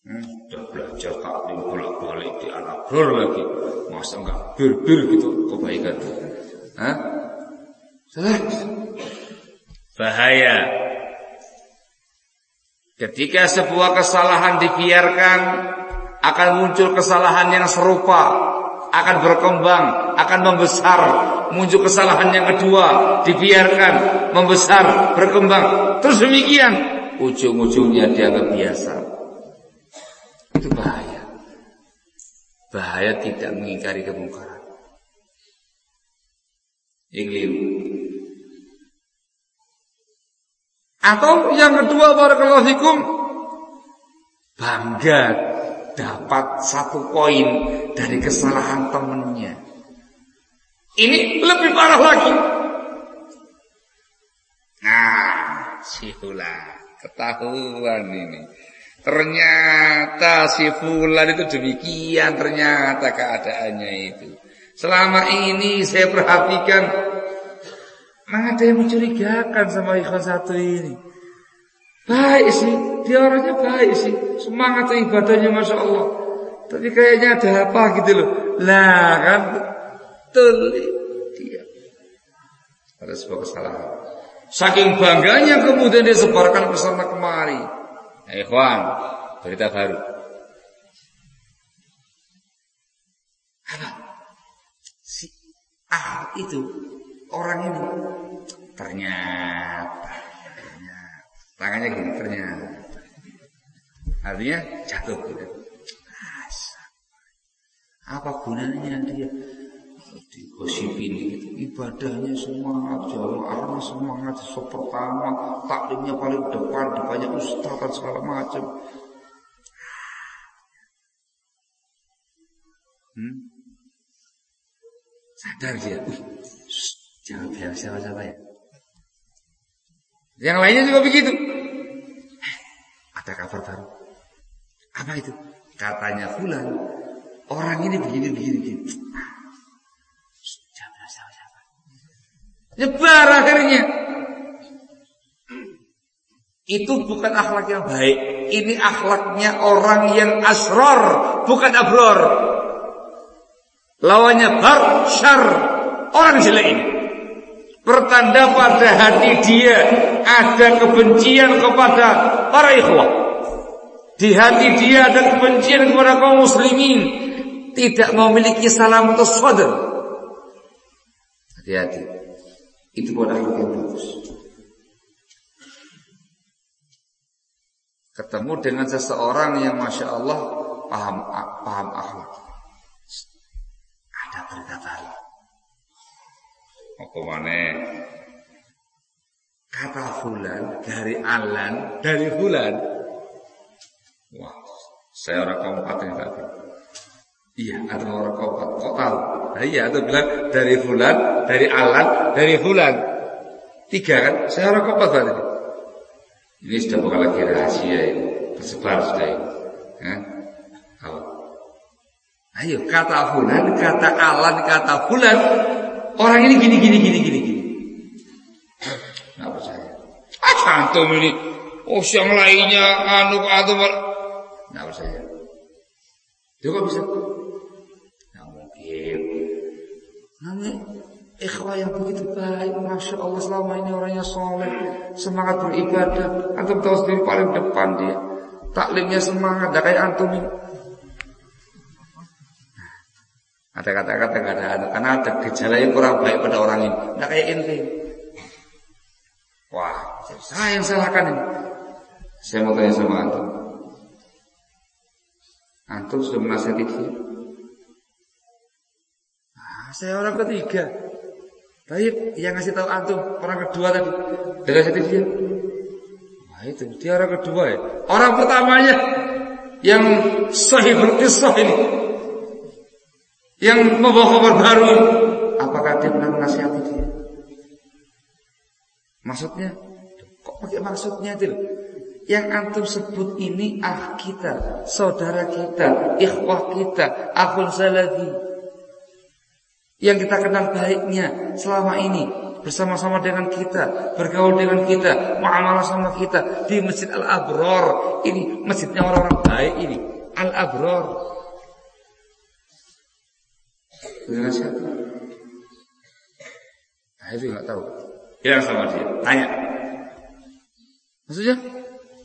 Hmm, sudah belajar taklim bolak-balik di anak lagi. Masa enggak bir-bir gitu kebaikan. Hah? Salah. Bahaya. Ketika sebuah kesalahan dibiarkan akan muncul kesalahan yang serupa, akan berkembang, akan membesar, muncul kesalahan yang kedua, dibiarkan, membesar, berkembang, terus demikian, ujung-ujungnya dianggap biasa. Itu bahaya. Bahaya tidak mengingkari kemungkaran. Yang atau yang kedua barakallahu fikum bangga dapat satu poin dari kesalahan temannya. Ini lebih parah lagi. Nah, sihula ketahuan ini. Ternyata si fulan itu demikian ternyata keadaannya itu. Selama ini saya perhatikan ada yang mencurigakan sama ikhwan satu ini. Baik sih, dia orangnya baik sih. Semangat ibadahnya Masya Allah. Tapi kayaknya ada apa gitu loh. Lah kan betul dia. Ada sebuah kesalahan. Saking bangganya kemudian dia sebarkan pesona kemari. Eh, ikhwan, berita baru. Apa? ah itu orang ini ternyata tangannya gini ternyata artinya jatuh gitu apa gunanya dia digosipin gitu ibadahnya semangat jamaahnya semangat so pertama taklimnya paling depan banyak ustaz dan segala macam hmm? Sadar dia. Jangan bilang siapa-siapa ya. Yang lainnya juga begitu. Eh, ada kabar baru. Apa itu? Katanya Fulan, orang ini begini begini begini. Nyebar akhirnya. Itu bukan akhlak yang baik. Ini akhlaknya orang yang asror, bukan abror. Lawannya bar syar. Orang jelek ini. Pertanda pada hati dia ada kebencian kepada para ikhwah. Di hati dia ada kebencian kepada kaum muslimin. Tidak memiliki salam atau sadar. Hati-hati. Itu bukan akhlak yang bagus. Ketemu dengan seseorang yang masya Allah paham paham akhlak ada baru. Apa mana? Kata fulan dari alan dari fulan. Saya orang kabupaten tadi. Iya, ada orang kabupaten. Kok tahu? Nah, iya, itu bilang dari fulan, dari alan, dari fulan. Tiga kan? Saya orang kabupaten tadi. Ini sudah bukan lagi rahasia ini. Tersebar sudah ini. Ya? Ayo kata fulan, kata alan, kata fulan. Orang ini gini gini gini gini gini. Nggak percaya. Ah cantum ini. Oh yang lainnya anu atau nggak percaya. Dia kok bisa? Nggak mungkin. Namanya ikhwah yang begitu baik, masya Allah selama ini orangnya soleh, semangat beribadah. Antum tahu sendiri paling depan dia. Taklimnya semangat, tidak kayak antum ini. Ada kata-kata nggak ada anu karena ada gejala yang kurang baik pada orang ini. Nggak kayak ini. Wah, saya yang salahkan ini. Saya mau tanya sama antum. Antum sudah menasihati dia? Nah, saya orang ketiga. Baik, yang ngasih tahu antum orang kedua tadi. Dengan nasihati dia. Wah itu dia orang kedua ya. Orang pertamanya yang sahih berkisah ini yang membawa kabar baru apakah dia pernah menasihati dia maksudnya kok pakai maksudnya itu yang antum sebut ini ah kita saudara kita ikhwah kita akhun salafi yang kita kenal baiknya selama ini bersama-sama dengan kita, bergaul dengan kita, muamalah sama kita di Masjid Al-Abror. Ini masjidnya orang-orang baik ini, Al-Abror. Dengan siapa? Nah itu nggak tahu. Bilang sama dia, tanya. Maksudnya?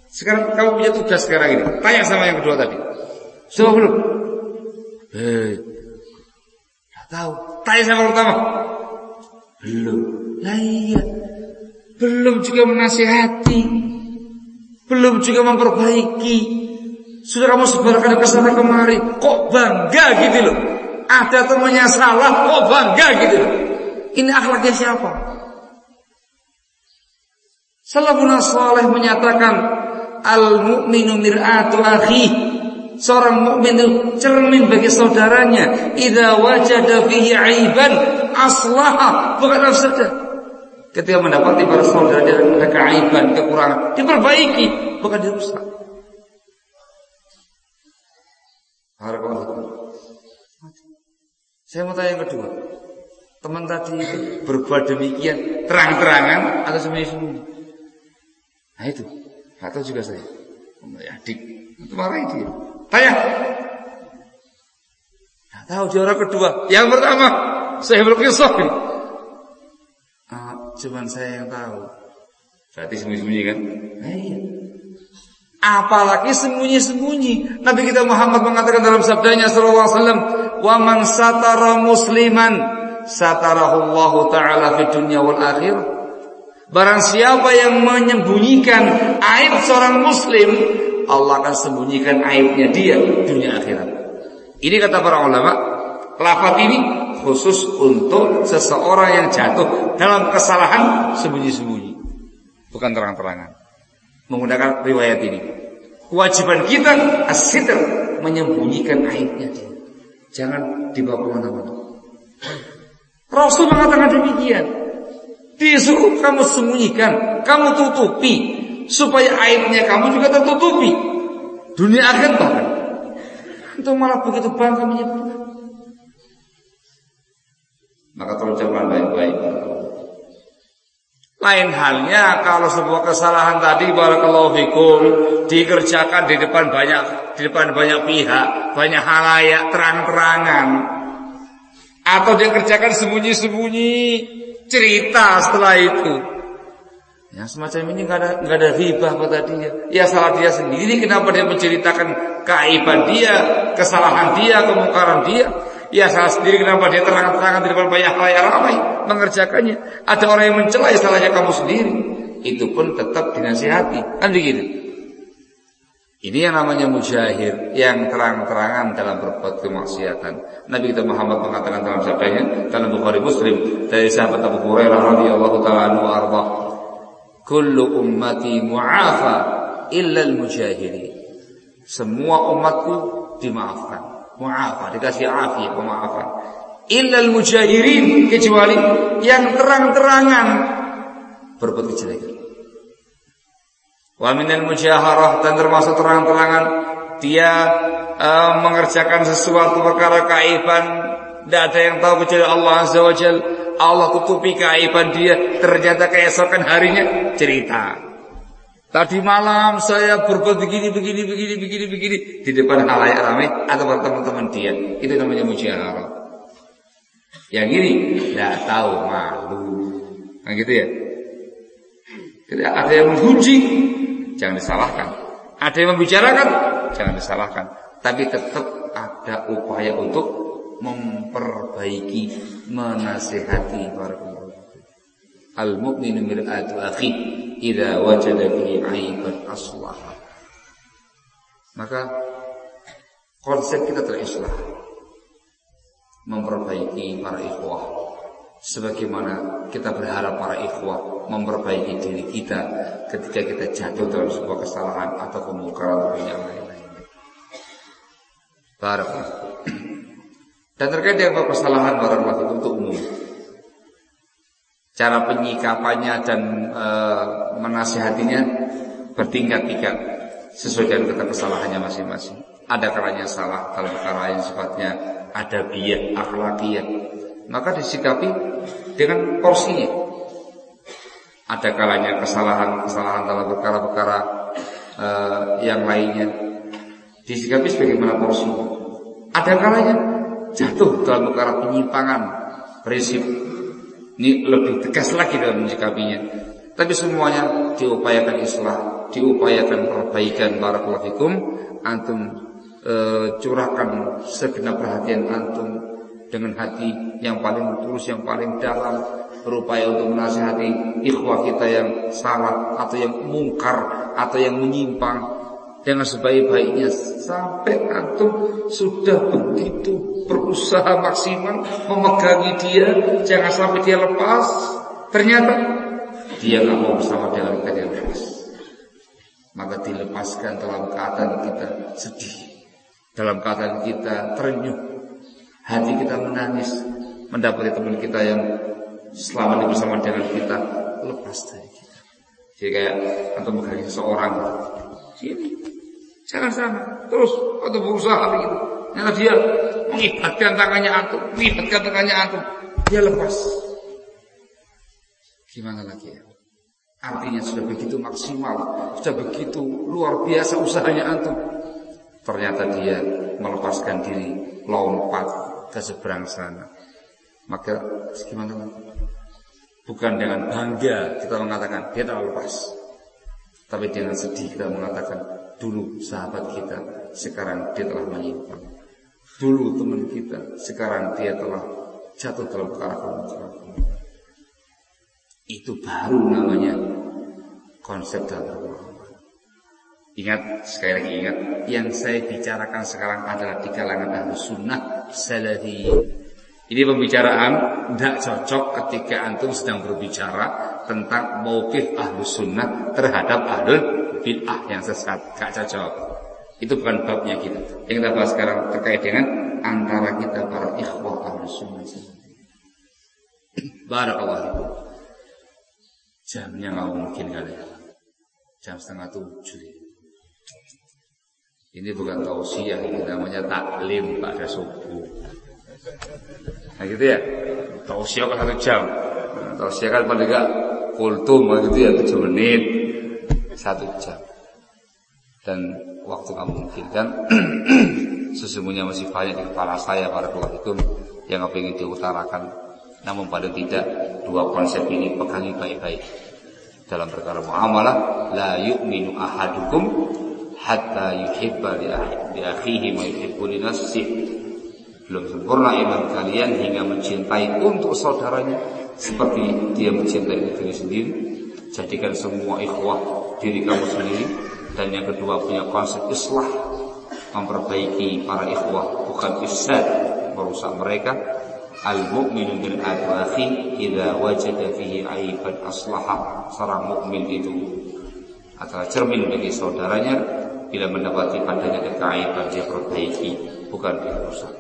Sekarang kamu punya tugas sekarang ini. Tanya sama yang kedua tadi. Sudah belum? Eh, nggak tahu. Tanya sama yang pertama. Belum. Lah iya. Belum juga menasihati. Belum juga memperbaiki. Sudah kamu sebarkan ke sana kemari. Kok bangga gitu loh ada temannya salah kok bangga gitu. Ini akhlaknya siapa? Salafun saleh menyatakan al-mu'minu mir'atu akhi. Seorang mukmin itu cermin bagi saudaranya. Idza wajada fihi aiban aslaha, bukan saja. Ketika mendapati para saudara ada keaiban, kekurangan, diperbaiki, bukan dirusak. Saya mau tanya yang kedua. Teman tadi itu berbuat demikian terang-terangan atau sembunyi-sembunyi? Nah itu, atau juga saya. Ya, adik, itu marah itu. Tanya. Nah, tahu dia orang kedua. Yang pertama, saya berkisah. Ah, cuman saya yang tahu. Berarti sembunyi-sembunyi kan? Nah. Apalagi sembunyi-sembunyi. Nabi kita Muhammad mengatakan dalam sabdanya sallallahu alaihi wasallam, "Wa man satara musliman satarahullahu taala fid dunya wal akhir." Barang siapa yang menyembunyikan aib seorang muslim, Allah akan sembunyikan aibnya dia dunia akhirat. Ini kata para ulama, lafaz ini khusus untuk seseorang yang jatuh dalam kesalahan sembunyi-sembunyi, bukan terang-terangan menggunakan riwayat ini. Kewajiban kita asitr menyembunyikan aibnya dia. Jangan dibawa ke mana-mana. Rasul mengatakan demikian. Disuruh kamu sembunyikan, kamu tutupi supaya aibnya kamu juga tertutupi. Dunia akan bahkan. Itu malah begitu bangga menyebutkan. Maka tolong jangan baik-baik. Lain halnya kalau sebuah kesalahan tadi barakallahu fikum dikerjakan di depan banyak di depan banyak pihak, banyak halayak terang-terangan. Atau dia kerjakan sembunyi-sembunyi cerita setelah itu. Ya semacam ini nggak ada nggak ada hibah pada dia. Ya salah dia sendiri kenapa dia menceritakan keaiban dia, kesalahan dia, kemungkaran dia. Ya salah sendiri kenapa dia terang-terangan di depan banyak halayak ramai mengerjakannya. Ada orang yang mencela ya salahnya kamu sendiri. Itu pun tetap dinasihati. Kan begitu. Ini yang namanya mujahir yang terang-terangan dalam berbuat kemaksiatan. Nabi kita Muhammad mengatakan dalam sabdanya dalam Bukhari Muslim dari sahabat Abu Hurairah radhiyallahu taala anhu arda. Kullu ummati mu'afa illa al-mujahirin. Semua umatku dimaafkan mu'afa, dikasih afiat, pemaafan. Illal mujahirin kecuali yang terang-terangan berbuat kejelekan. Wa mujaharah dan termasuk terang-terangan dia uh, mengerjakan sesuatu perkara kaiban tidak ada yang tahu kecuali Allah Azza wa Jal Allah tutupi keaiban dia ternyata keesokan harinya cerita Tadi malam saya berbuat begini, begini, begini, begini, begini di depan halayak ramai atau teman-teman dia. Itu namanya mujaharah. Yang ini tidak tahu malu. Nah gitu ya. Jadi ada yang menguji, jangan disalahkan. Ada yang membicarakan, jangan disalahkan. Tapi tetap ada upaya untuk memperbaiki, menasehati para Al-mu'minu mir'atu akhi idza wajada bihi 'aiban aslah. Maka konsep kita terislah memperbaiki para ikhwah sebagaimana kita berharap para ikhwah memperbaiki diri kita ketika kita jatuh dalam sebuah kesalahan atau kemungkaran atau yang lain-lain. Barak. Dan terkait dengan kesalahan barang itu untuk umum cara penyikapannya dan e, menasihatinya bertingkat-tingkat sesuai dengan kata kesalahannya masing-masing. Ada kalanya salah perkara yang sifatnya ada biaya akhlakiyah, maka disikapi dengan porsinya. Ada kalanya kesalahan-kesalahan dalam perkara-perkara e, yang lainnya disikapi sebagaimana porsinya. Ada kalanya jatuh dalam perkara penyimpangan prinsip ini lebih tegas lagi dalam menyikapinya. Tapi semuanya diupayakan islah, diupayakan perbaikan barakallahu fikum. Antum e, curahkan segenap perhatian antum dengan hati yang paling tulus, yang paling dalam berupaya untuk menasihati ikhwah kita yang salah atau yang mungkar atau yang menyimpang. Dengan sebaik-baiknya sampai antum sudah begitu berusaha maksimal memegangi dia jangan sampai dia lepas. Ternyata dia nggak mau bersama dengan kita dia lepas. Maka dilepaskan dalam keadaan kita sedih dalam keadaan kita terenyuh hati kita menangis mendapati teman kita yang selama ini bersama dengan kita lepas dari kita jadi kayak antum memegangi seseorang Sini. Jangan sana. Terus atau berusaha begitu. Karena dia mengibatkan tangannya antum, mengibatkan tangannya antum, dia lepas. Gimana lagi ya? Artinya sudah begitu maksimal, sudah begitu luar biasa usahanya antum. Ternyata dia melepaskan diri, lompat ke seberang sana. Maka gimana lagi? Bukan dengan bangga kita mengatakan telah lepas. Tapi dengan sedih kita mengatakan dulu sahabat kita, sekarang dia telah menyimpang. Dulu teman kita, sekarang dia telah jatuh dalam kekerasan. Itu baru namanya konsep dalam Ingat, sekali lagi ingat, yang saya bicarakan sekarang adalah di kalangan ahlu sunnah salafi. Ini pembicaraan tidak cocok ketika antum sedang berbicara tentang mauqif ahlu sunnah terhadap ahlu bid'ah yang sesat. Gak cocok. Itu bukan babnya kita. Yang kita bahas sekarang terkait dengan antara kita para ikhwah ahlu sunnah. Barakallahu Jamnya nggak mungkin kali ya. Jam setengah tujuh. Ini bukan tausiah, ini namanya taklim pada subuh. Nah gitu ya. Tausiah kan satu jam. Nah, tausiah kan paling enggak kultum gitu ya tujuh menit satu jam. Dan waktu kamu memungkinkan sesungguhnya masih banyak di kepala saya para itu yang ingin diutarakan. Namun paling tidak dua konsep ini pegangi baik-baik dalam perkara muamalah la yu'minu ahadukum hatta yuhibba li akhihi ma yuhibbu li nafsihi belum sempurna iman kalian hingga mencintai untuk saudaranya seperti dia mencintai diri sendiri. Jadikan semua ikhwah diri kamu sendiri. Dan yang kedua punya konsep islah memperbaiki para ikhwah bukan ifsad merusak mereka. Al-mu'minu bil akhi idza wajada fihi aiban aslaha. Seorang mukmin itu adalah cermin bagi saudaranya bila mendapati padanya kekaiban dia perbaiki bukan dia rusak.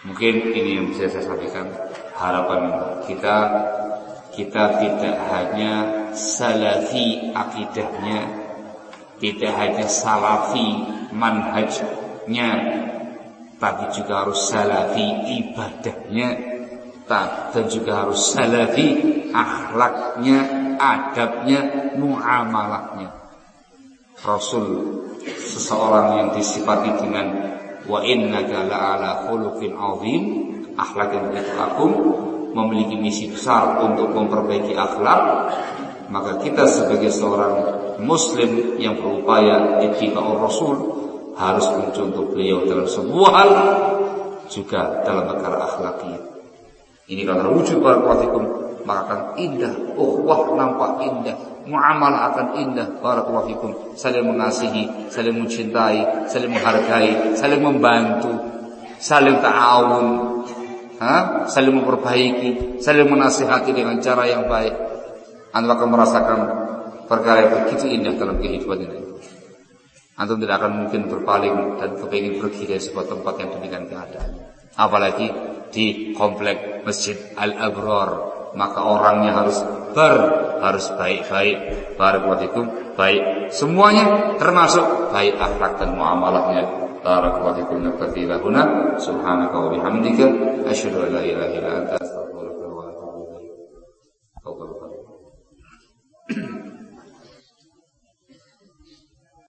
Mungkin ini yang bisa saya sampaikan harapan kita kita tidak hanya salafi akidahnya tidak hanya salafi manhajnya tapi juga harus salafi ibadahnya dan juga harus salafi akhlaknya adabnya muamalahnya Rasul seseorang yang disifati dengan wa innaka la'ala khuluqin azim akhlak yang agung memiliki misi besar untuk memperbaiki akhlak maka kita sebagai seorang muslim yang berupaya ittiba'ur rasul harus mencontoh beliau dalam sebuah hal juga dalam perkara akhlakiyah ini. Kalau terwujud barakatuh maka akan indah ukhuwah nampak indah muamalah akan indah. Barakallahu fikum. Saling mengasihi saling mencintai saling menghargai saling membantu saling ta'awun ha? saling memperbaiki saling menasihati dengan cara yang baik. Anda akan merasakan perkara yang begitu indah dalam kehidupan ini. Antum tidak akan mungkin berpaling dan kepingin pergi dari sebuah tempat yang demikian keadaan. Apalagi di komplek Masjid Al-Abrar maka orangnya harus Ber harus baik-baik. Barakallahu baik. Semuanya termasuk baik akhlak dan muamalahnya. Barakallahu fikum huna subhanaka wa bihamdika asyhadu an la ilaha illa anta astaghfiruka wa atubu ilaik.